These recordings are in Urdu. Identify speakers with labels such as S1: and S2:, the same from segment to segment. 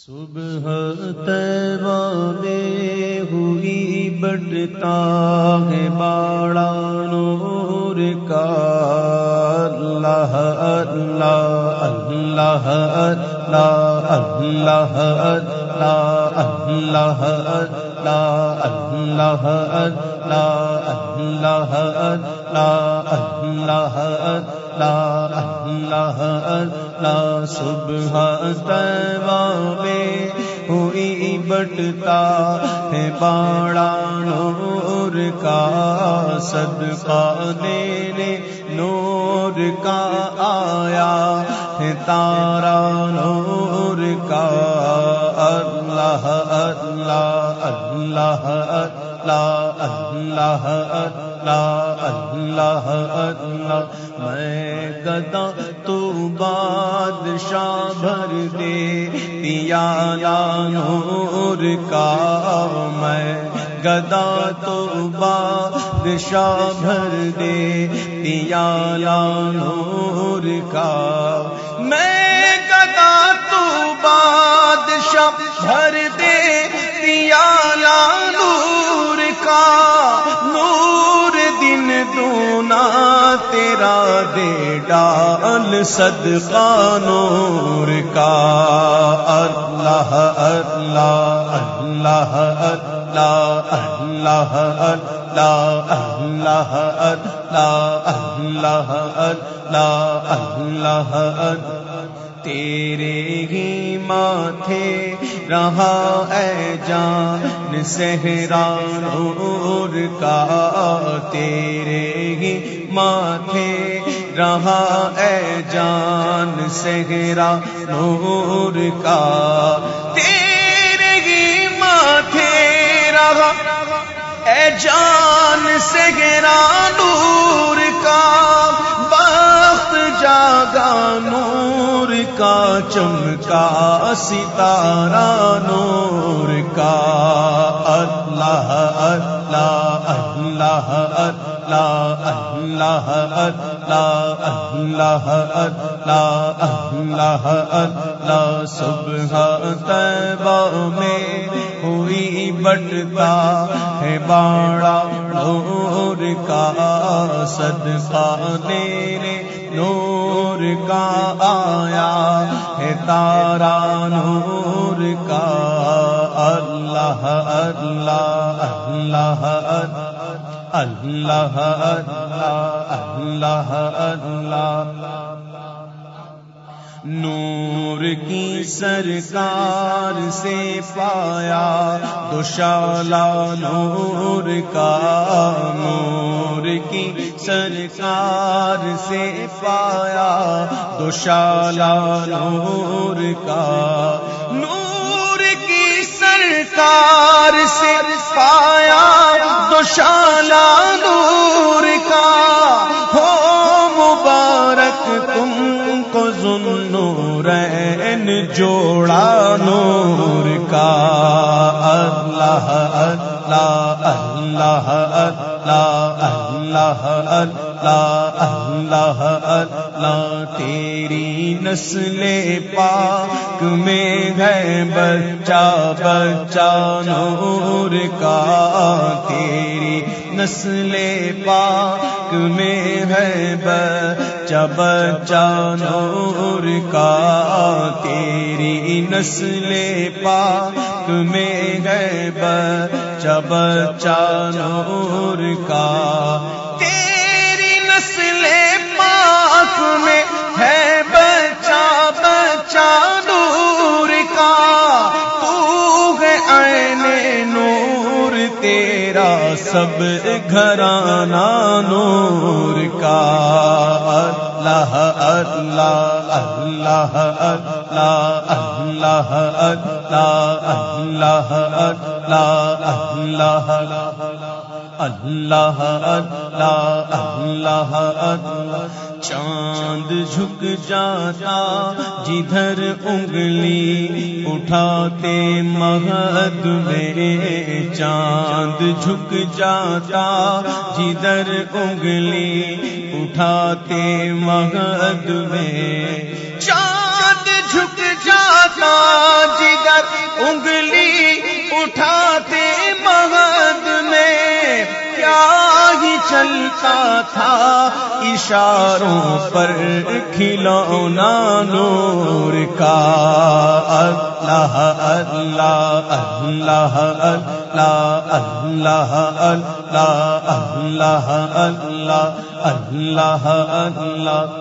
S1: صبح تیوا میں ہوئی بڑھتا ہے باڑا نور کا اللہ اللہ اللہ اللہ اللہ اللہ اللہ اللہ اللہ اللہ اللہ اللہ اللہ اللہ صبح تیوا میں ہوئی بٹتا ہے باڑا نور کا صدقہ دینے نور کا آیا ہے تارا نور کا اللہ اللہ اللہ اللہ اللہ اللہ اللہ. اللہ میں گدا تو بادشاہ بھر دے پیا نور کا میں گدا تو بادشاہ بھر دے پیا نور کا میں دے ڈال صدقہ نور کا اللہ اللہ اللہ اللہ اللہ اللہ اللہ اللہ اللہ اللہ اللہ تیرے ہی ماتھے رہا اے جان سہرا نور کا تیرے ہی ماتھے رہا اے جان سہرا نور کا، تیرے ہی ماتھے رہا۔ اے جان سہرا نور کا، بخت جاگا نور کا، چمکا ستارہ نور کا۔ اللہ اللہ اللہ اللہ اللہ اللہ اللہ اللہ اللہ اللہ صبح تیبہ میں ہوئی بٹتا ہے باڑا نور کا صدقہ میرے نور کا آیا ہے تارا نور کا اللہ اللہ اللہ اللہ اللہ اللہ اللہ. نور کی سرکار سے پایا دوشالا نور کا نور کی سرکار سے پایا دوشالا نور کا نور کی سرکار سے پایا دوشالا نور کو جوڑا نور کا۔ اللہ اللہ اللہ اللہ اللہ اللہ اللہ اللہ، تیری نسل پاک میں ہے بچہ بچہ نور کا۔ تیری نسل پاک میں ہے بچہ بچہ نور کا تیری نسل پاک میں ہے بچہ بچہ نور کا تیری نسل پاک میں ہے بچہ بچہ نور کا تو ہے عین نور، تیرا سب گھرانا نور کا۔ اللہ اللہ اللہ اللہ اللہ اللہ اللہ اللہ اللہ اللہ اللہ چاند جھک جاتا جدھر انگلی اٹھاتے مہد میں چاند جھک جاتا جدھر انگلی اٹھاتے مہد میں۔ چاند جھک جاتا جدھر انگلی اٹھاتے مہد میں۔ کیا ہی چلتا تھا، اشاروں پر کھلونا نور کا۔ اللہ اللہ اللہ اللہ۔ اللہ اللہ اللہ اللہ اللہ اللہ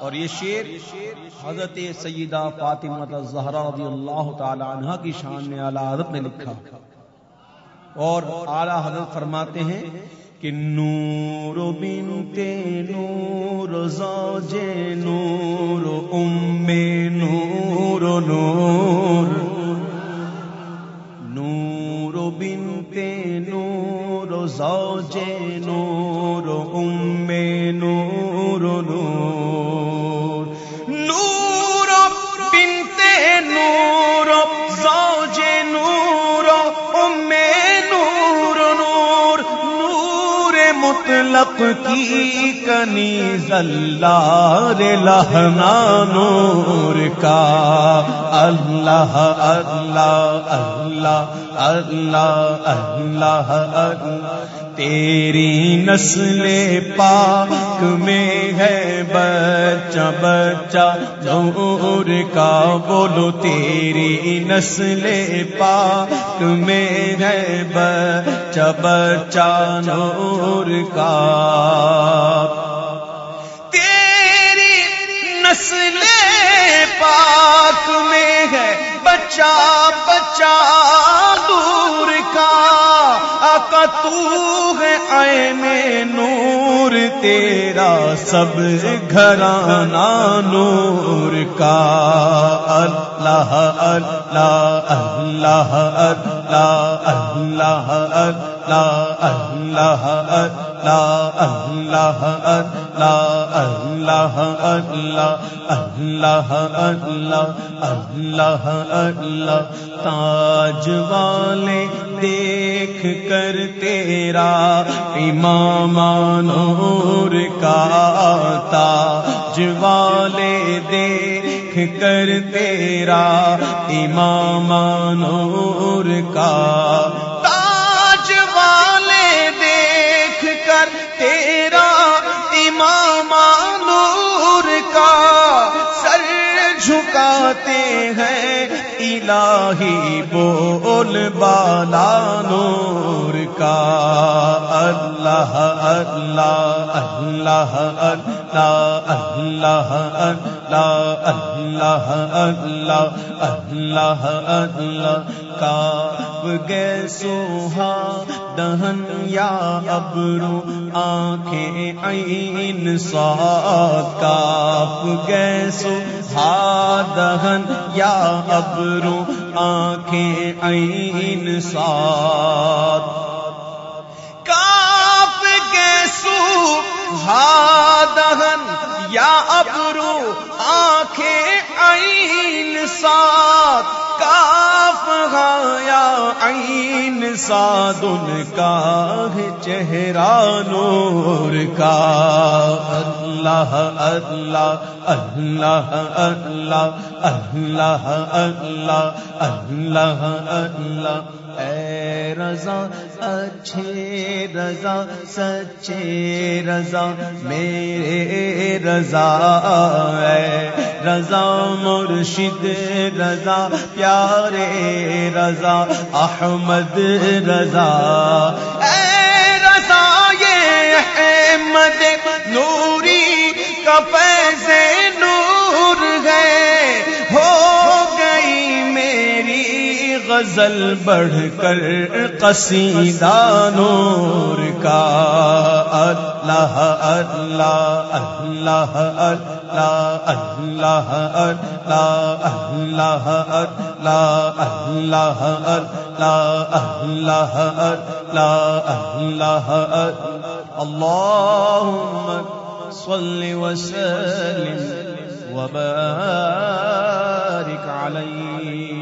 S1: اور یہ شیر حضرت سیدہ فاطمہ زہرا رضی اللہ تعالی عنہ کی شان نے اعلی حضرت نے لکھا اور اعلی حضرت فرماتے ہیں کہ نور بنتے نور، زوج نور، ام نور نور نور زوج نور ام نور نور مطلق کی کنی زلار لہنا نور کا اللہ اللہ اللہ اللہ اللہ اللہ۔ تیری نسل پاک میں ہے بچہ بچہ، نور کا بولو تیری نسل پاک میں ہے بچہ بچہ، نور کا۔ تیری نسل پاک میں ہے بچہ بچہ دور کا۔ آقا تو ہے آئے نور تیرا سب گھرانا نور کا اللہ اللہ اللہ اللہ اللہ اللہ اللہ اللہ اللہ اللہ اللہ اللہ اللہ اللہ اللہ تاج والے دیکھ کر تیرا امام نور کا تاج والے دیکھ کر تیرا امام نور کا تاج والے دیکھ کر تیرا امام نور کا سر جھکاتے ہیں الہی بول بالا نور کا۔ اللہ اللہ اللہ اللہ اللہ اللہ اللہ اللہ اللہ کاپ گے سوہا دہن یا ابرو آنکھیں عین سات کاپ گے دہن یا ابرو، آنکھیں عین سات کاپ گے سوہا دہن یا ابرو گایا عین سادن کا چہرہ نور کا۔ اللہ اللہ اللہ اللہ اللہ اللہ اللہ اللہ۔ اے رضا، اچھے رضا، سچے رضا، میرے رضا۔ اے رضا مرشد رضا پیارے رضا احمد رضا غزل بڑھ کر قصیدہ نور کا۔ اللہ اللہ اللہ اللہ اللہ اللہ اللہ اللہ اللہ اللہ اللہ اللہ اللهم صل وسلم وبارك عليه